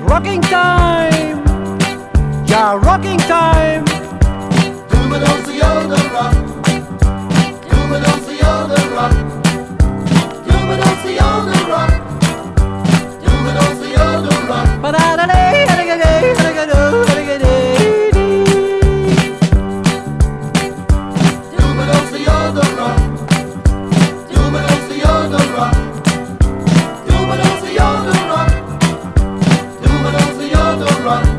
rocking time. Yeah, rocking time. Domino's the older rock. Domino's the older rock. Domino's the older rock. Domino's the older rock. Ba-da-da-da.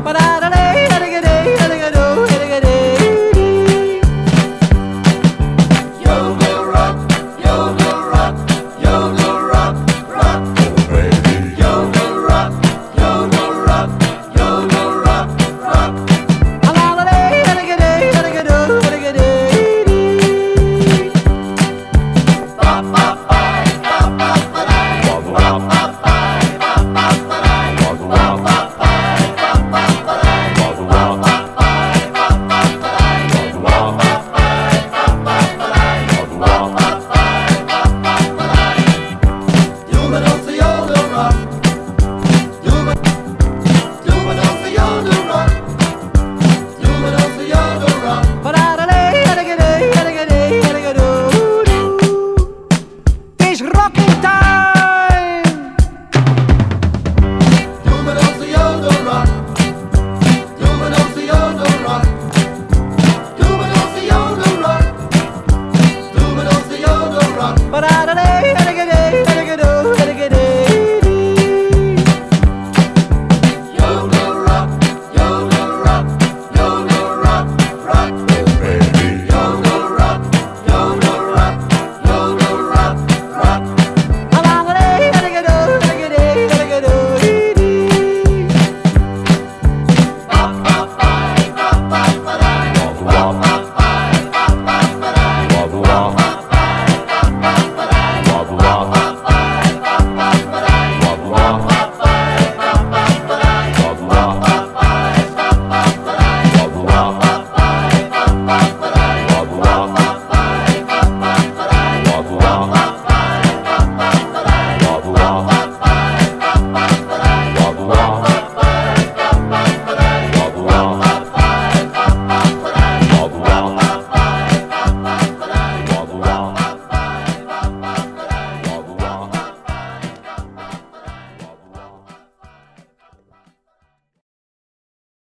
Para rock